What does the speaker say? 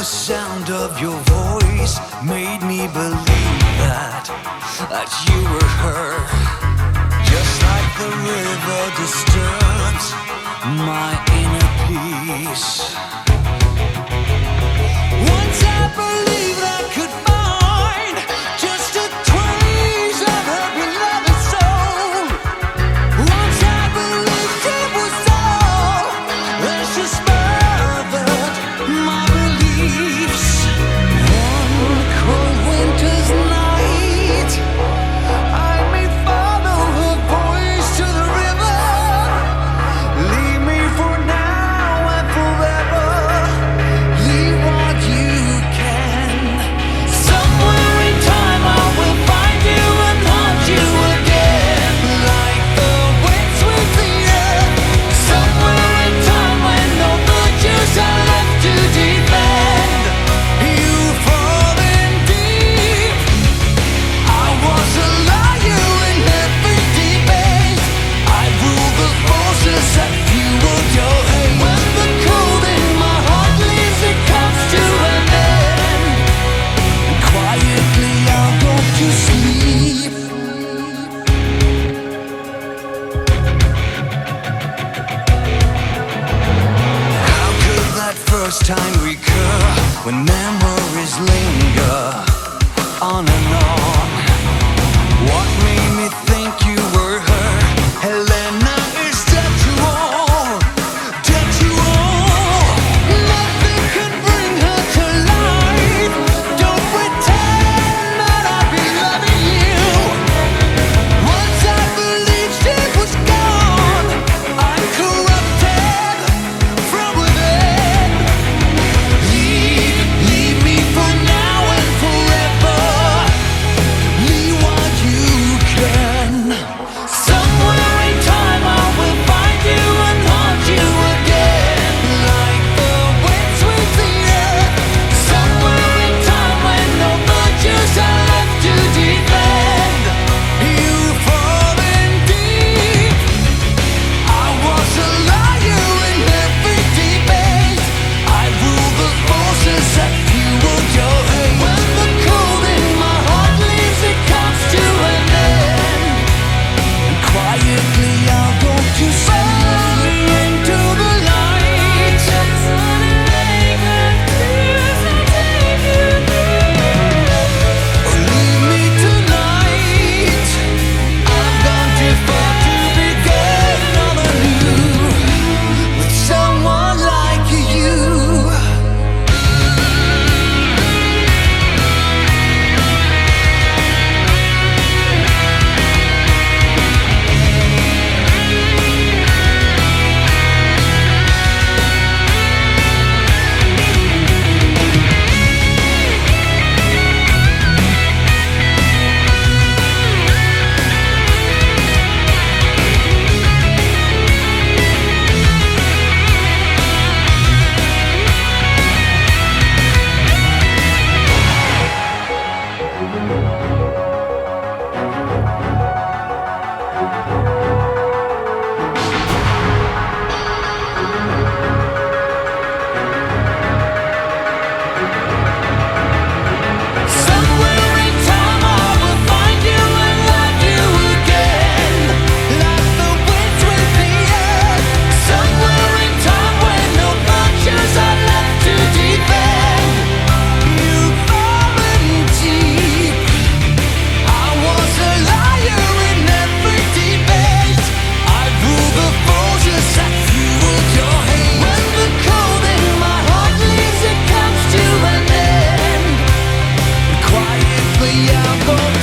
the sound of your voice made me believe that that you were her. Just like the river disturbs my inner peace. first time recur when memories linger on and on. for